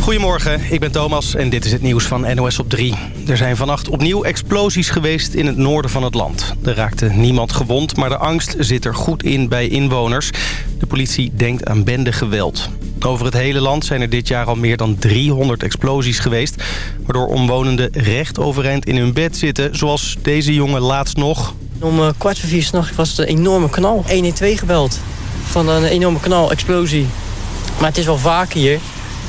Goedemorgen, ik ben Thomas en dit is het nieuws van NOS op 3. Er zijn vannacht opnieuw explosies geweest in het noorden van het land. Er raakte niemand gewond, maar de angst zit er goed in bij inwoners. De politie denkt aan bendegeweld. Over het hele land zijn er dit jaar al meer dan 300 explosies geweest... waardoor omwonenden recht overeind in hun bed zitten, zoals deze jongen laatst nog. Om uh, kwart voor vier s'nachts was het een enorme knal. 112 gebeld van een enorme knal-explosie. Maar het is wel vaak hier.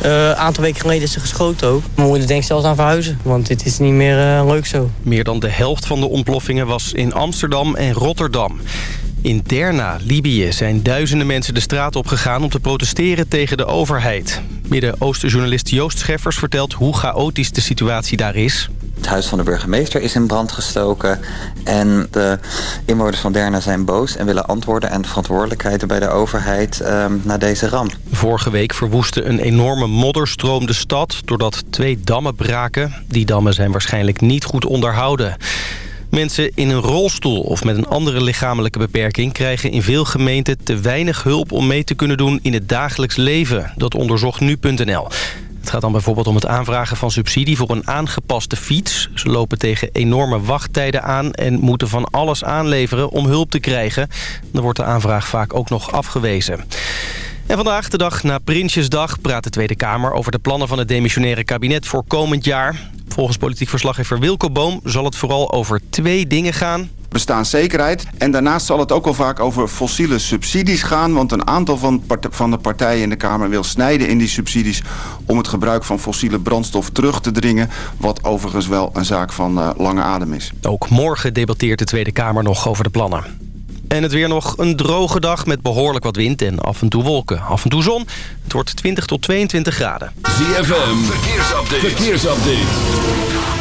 Eh, een aantal weken geleden is ze geschoten ook. Mijn moeder denkt zelfs aan verhuizen, want dit is niet meer uh, leuk zo. Meer dan de helft van de ontploffingen was in Amsterdam en Rotterdam. In Derna, Libië, zijn duizenden mensen de straat opgegaan om te protesteren tegen de overheid. Midden-Oosten-journalist Joost Scheffers vertelt hoe chaotisch de situatie daar is. Het huis van de burgemeester is in brand gestoken. En de inwoners van Derna zijn boos en willen antwoorden... en verantwoordelijkheid bij de overheid um, na deze ramp. Vorige week verwoestte een enorme modderstroom de stad... doordat twee dammen braken. Die dammen zijn waarschijnlijk niet goed onderhouden. Mensen in een rolstoel of met een andere lichamelijke beperking... krijgen in veel gemeenten te weinig hulp om mee te kunnen doen in het dagelijks leven. Dat onderzocht nu.nl. Het gaat dan bijvoorbeeld om het aanvragen van subsidie voor een aangepaste fiets. Ze lopen tegen enorme wachttijden aan en moeten van alles aanleveren om hulp te krijgen. Dan wordt de aanvraag vaak ook nog afgewezen. En vandaag, de dag na Prinsjesdag, praat de Tweede Kamer over de plannen van het demissionaire kabinet voor komend jaar. Volgens politiek verslaggever Wilco Boom zal het vooral over twee dingen gaan bestaanszekerheid. En daarnaast zal het ook wel vaak over fossiele subsidies gaan. Want een aantal van, van de partijen in de Kamer wil snijden in die subsidies... om het gebruik van fossiele brandstof terug te dringen. Wat overigens wel een zaak van uh, lange adem is. Ook morgen debatteert de Tweede Kamer nog over de plannen. En het weer nog een droge dag met behoorlijk wat wind en af en toe wolken. Af en toe zon. Het wordt 20 tot 22 graden. ZFM, verkeersupdate. verkeersupdate.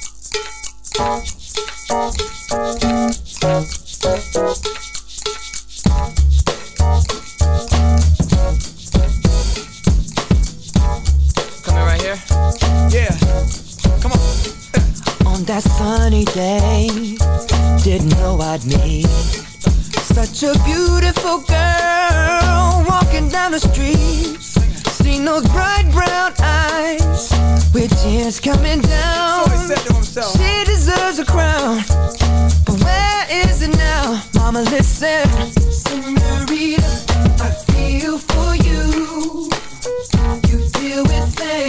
Such a beautiful girl walking down the street. Seen those bright brown eyes with tears coming down. So she deserves a crown, but where is it now? Mama, listen, Senorita, I feel for you. You deal with things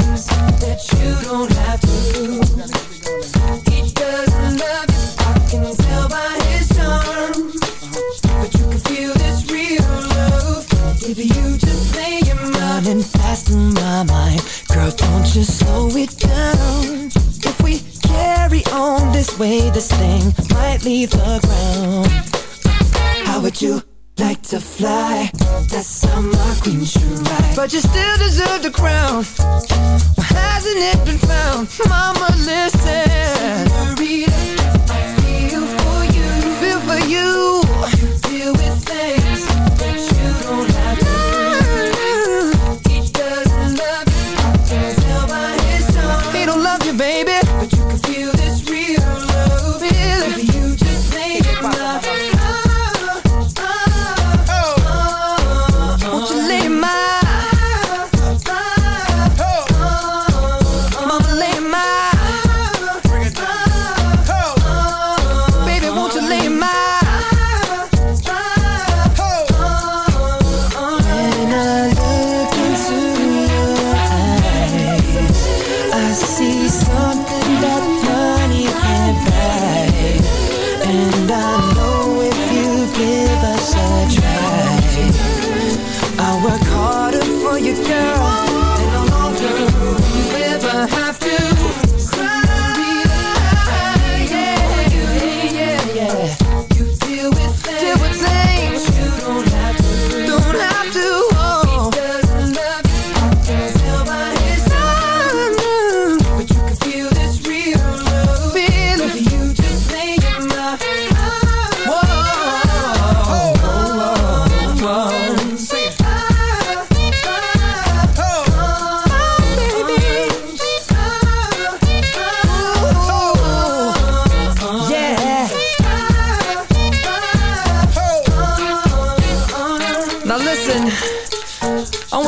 the ground. How would you like to fly? That's how my queen should ride. But you still deserve the crown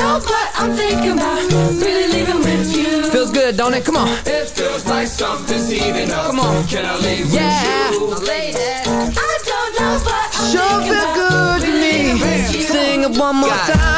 know, but I'm thinking about really leaving with you. Feels good, don't it? Come on. It feels like something's heating up. Come on. Can I leave yeah. with you? Lady, I don't know, but I'm sure feel good to me. Sing it one more God. time.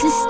sister.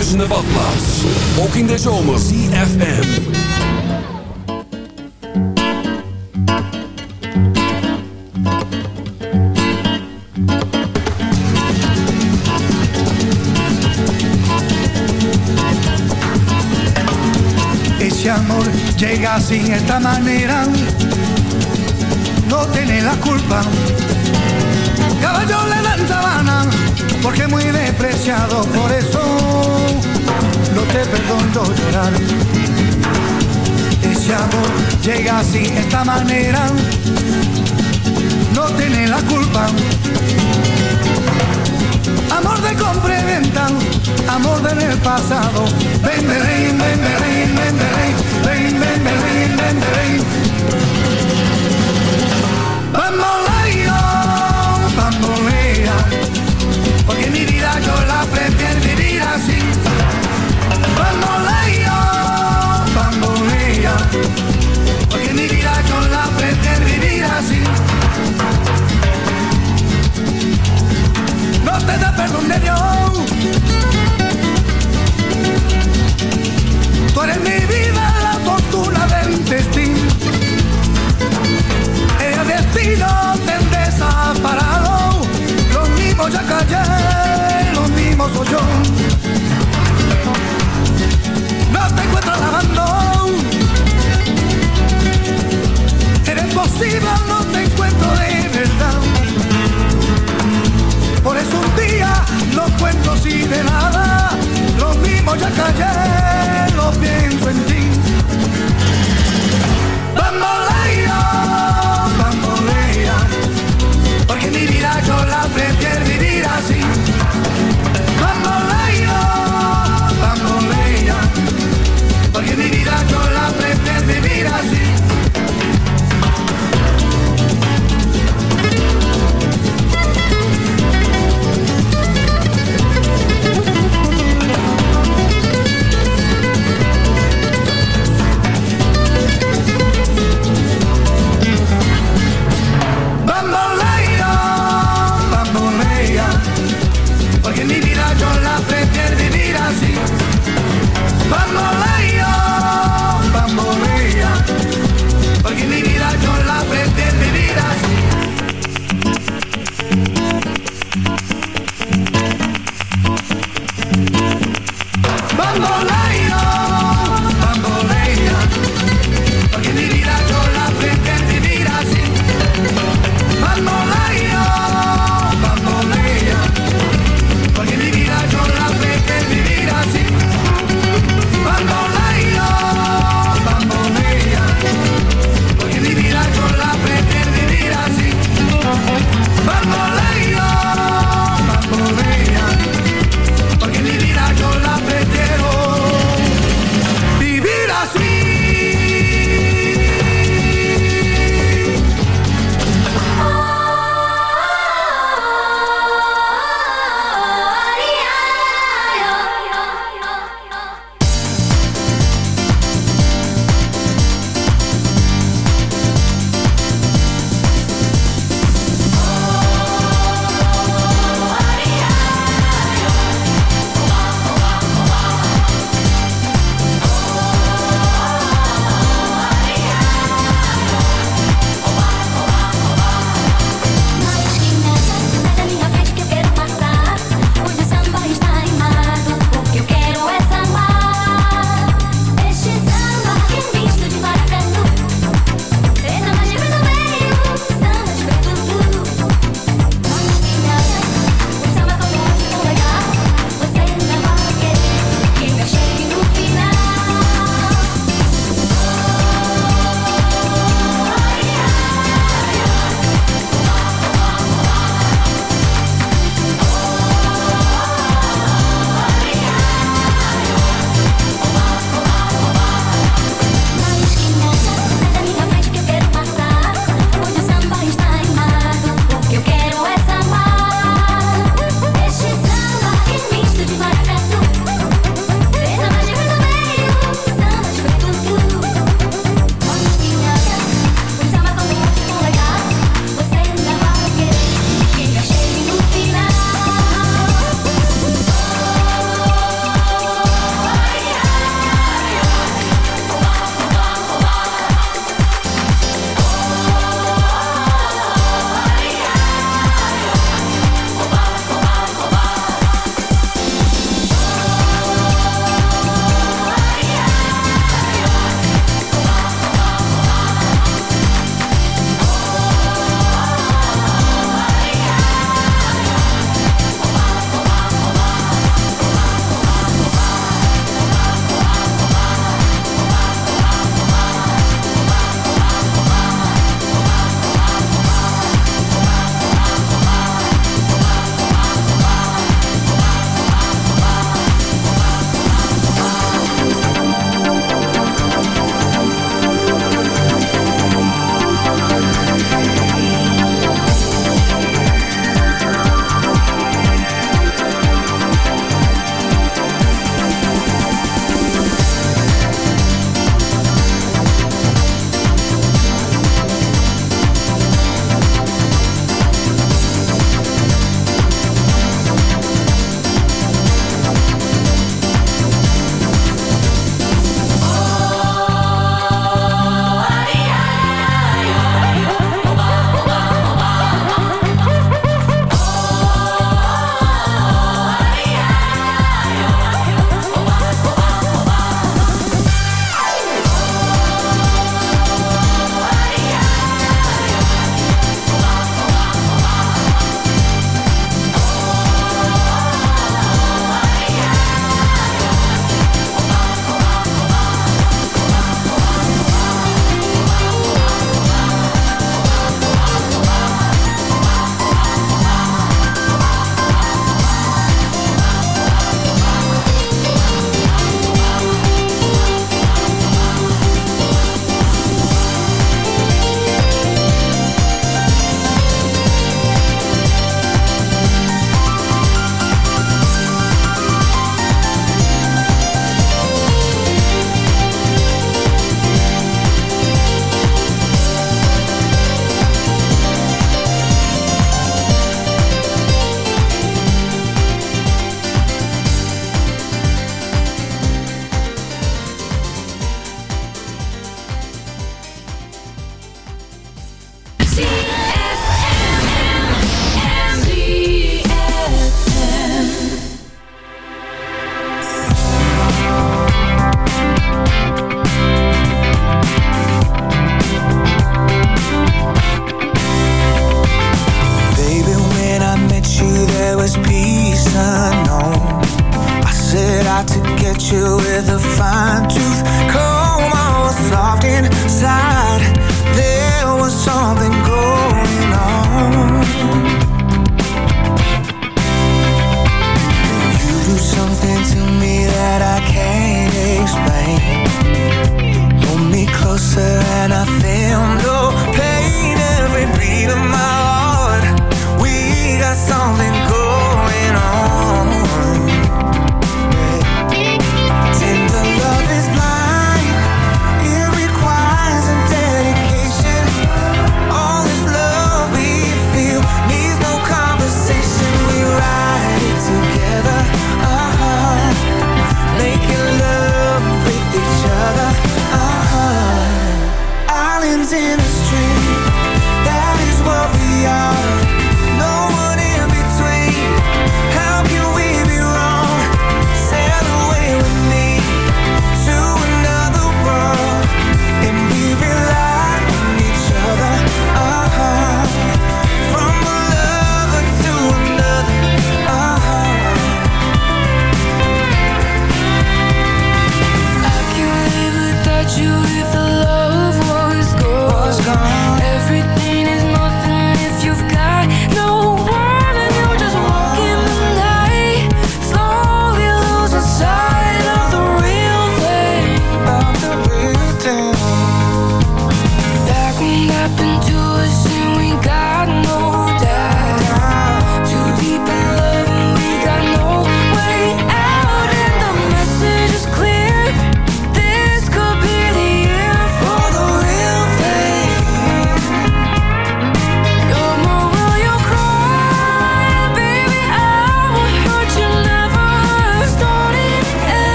Als bruisende badplaats. Ook in de zomer. CFM. Ese amor llega sin esta manera, no tiene la culpa. Caballo le dan sabana, porque muy despreciado, por eso no te perdono llorar. Ese amor llega sin esta manera, no tiene la culpa. Amor de compra y venta, amor del pasado. Ven, ven, ven, ven, ven, ven, ven, porque mi vida yo la prefiero vivir así. Bamboleo, bambolea, porque mi vida yo la prefiero vivir así. no te da perdón de Dios. Tú eres mi vida, la fortuna del destino. El destino te han desamparado. Los mismos ya callé, los mismos soy yo. No te encuentro lavando. Eres posible, no te encuentro de verdad. Por eso un día no cuento así de nada. Lo mismo ya callé, lo pienso en ti. Bambolea,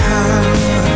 time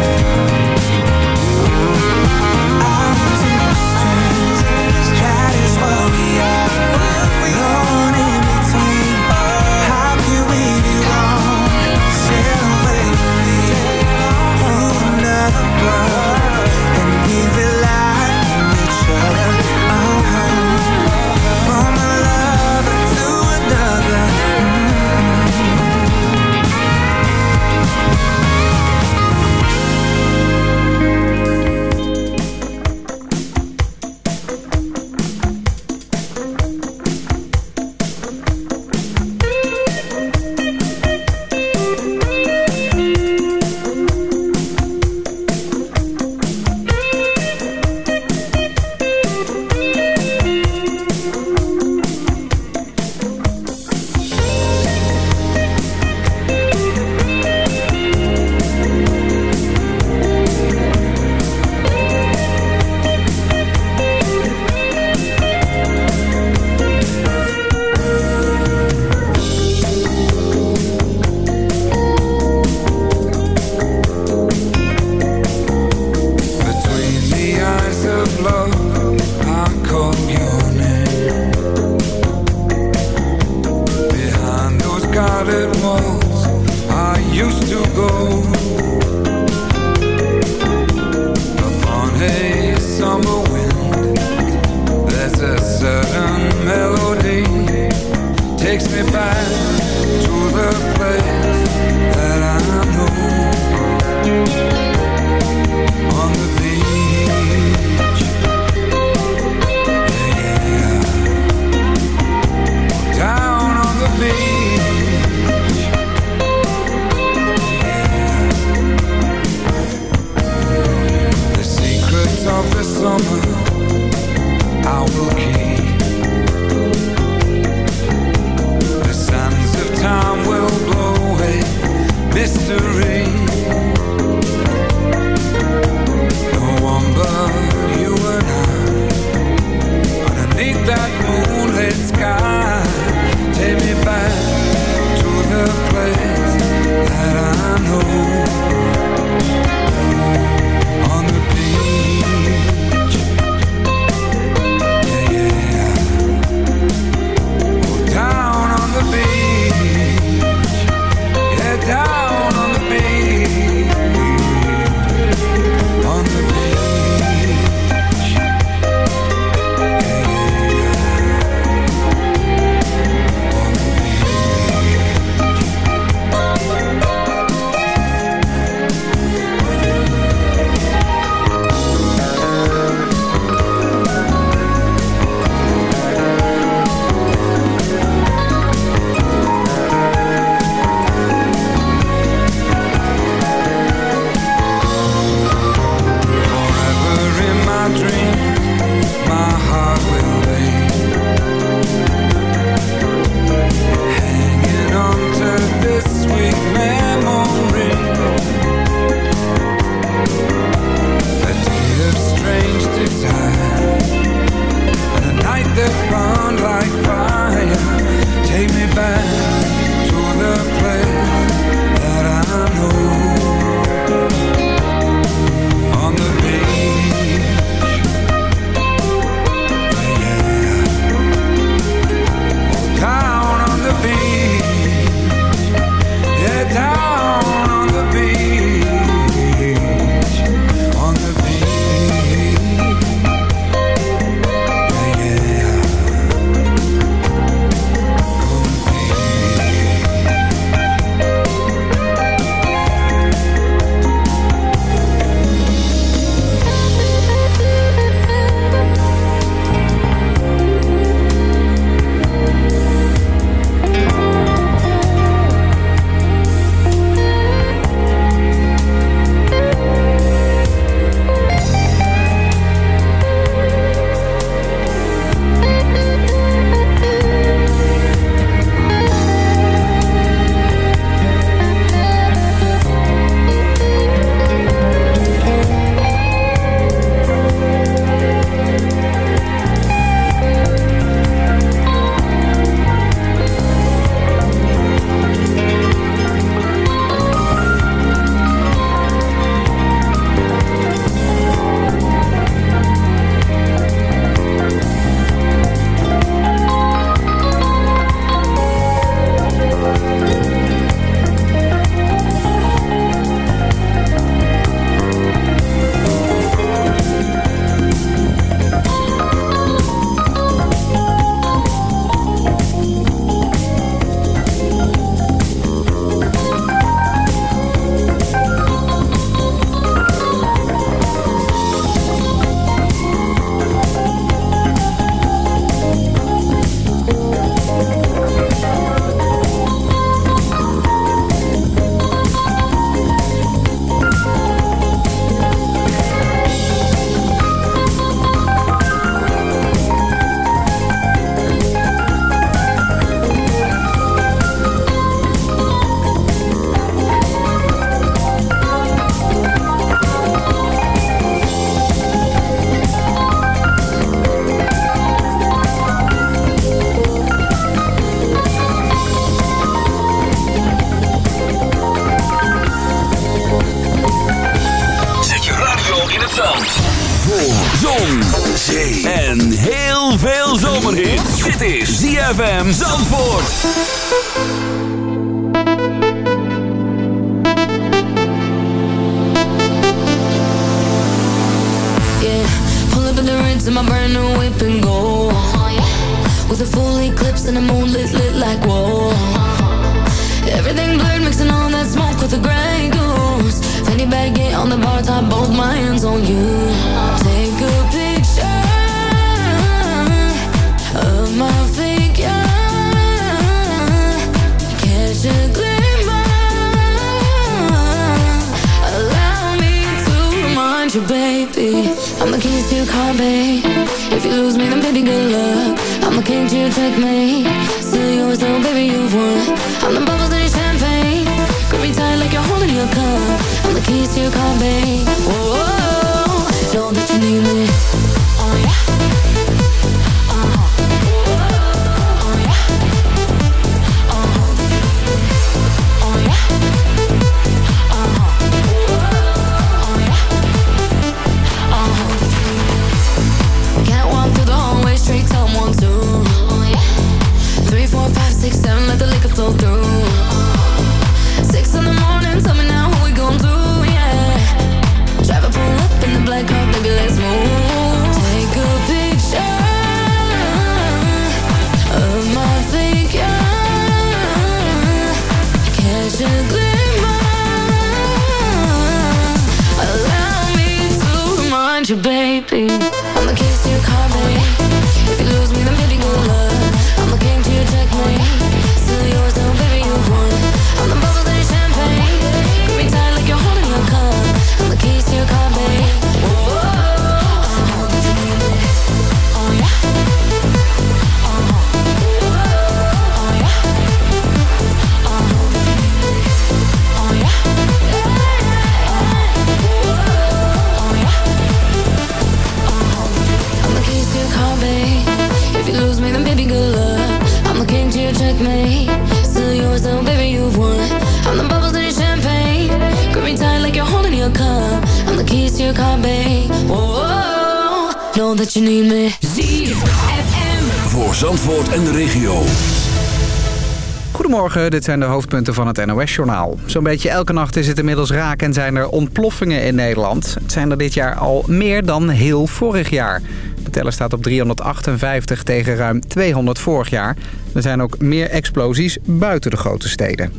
Dit zijn de hoofdpunten van het NOS-journaal. Zo'n beetje elke nacht is het inmiddels raak en zijn er ontploffingen in Nederland. Het zijn er dit jaar al meer dan heel vorig jaar. De teller staat op 358 tegen ruim 200 vorig jaar. Er zijn ook meer explosies buiten de grote steden.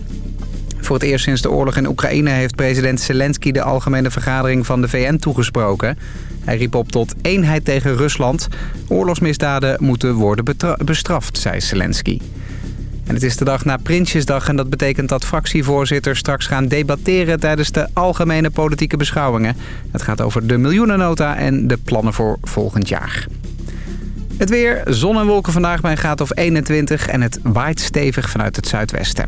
Voor het eerst sinds de oorlog in Oekraïne heeft president Zelensky de algemene vergadering van de VN toegesproken. Hij riep op tot eenheid tegen Rusland. Oorlogsmisdaden moeten worden bestraft, zei Zelensky. En het is de dag na Prinsjesdag en dat betekent dat fractievoorzitters straks gaan debatteren tijdens de algemene politieke beschouwingen. Het gaat over de miljoenennota en de plannen voor volgend jaar. Het weer, zon en wolken vandaag bij een graad of 21 en het waait stevig vanuit het zuidwesten.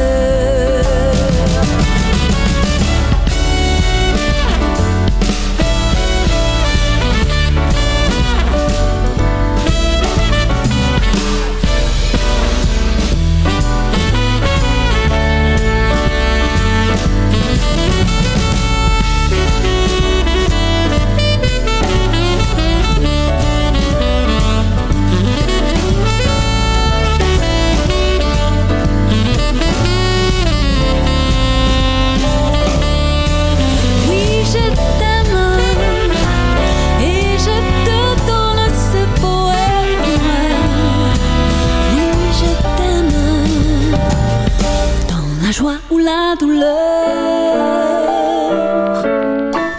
La douleur.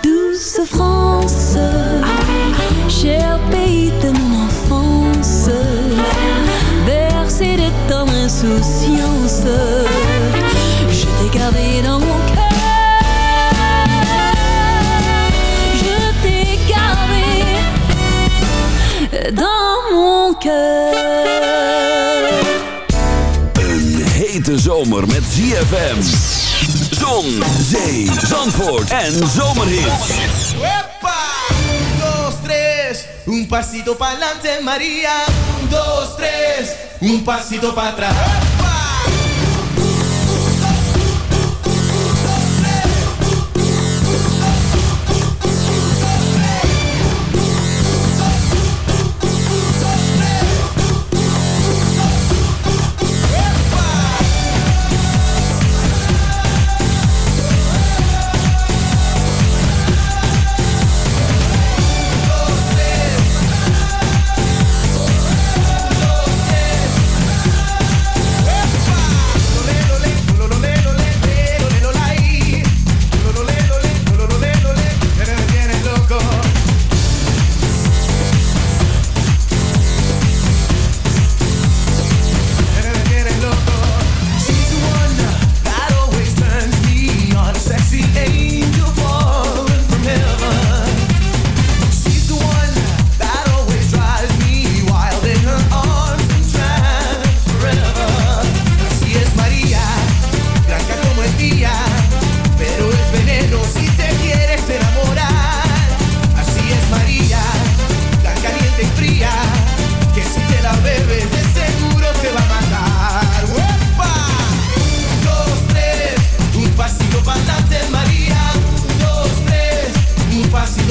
Douce France, cher pays de mon enfance, bercé de tendre insouciance, je t'ai gardé dans mon cœur. Zomer met ZFM. Zon, zee, zandvoort en zomerhits. Un, dos, tres, un pasito adelante, María. Un, dos, tres, un pasito para.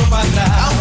no bailar.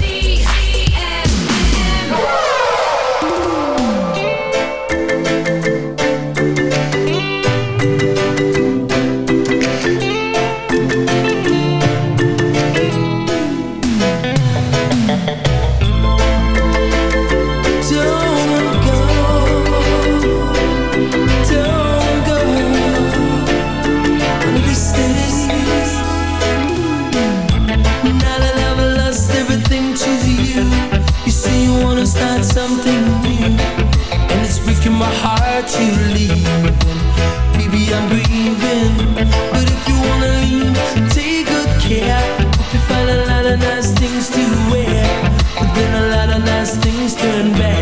turn back.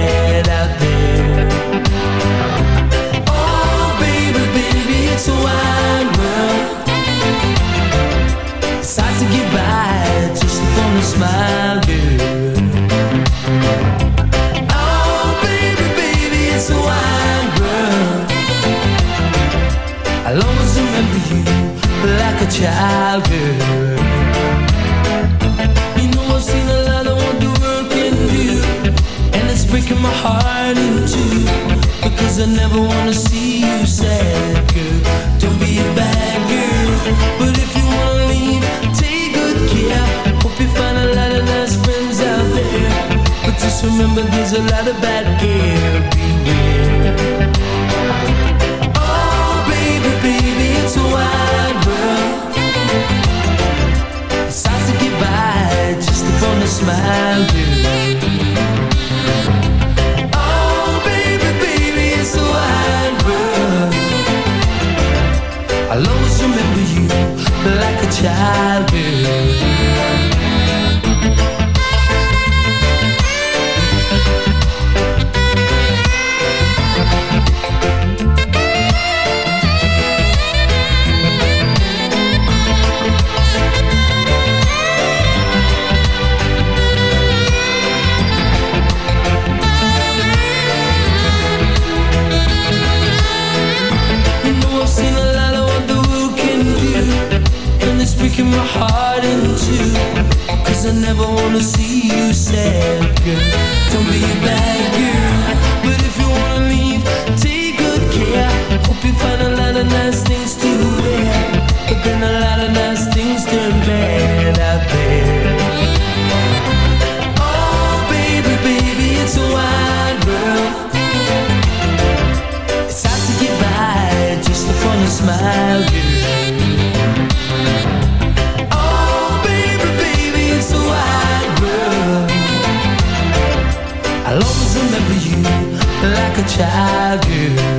Childhood.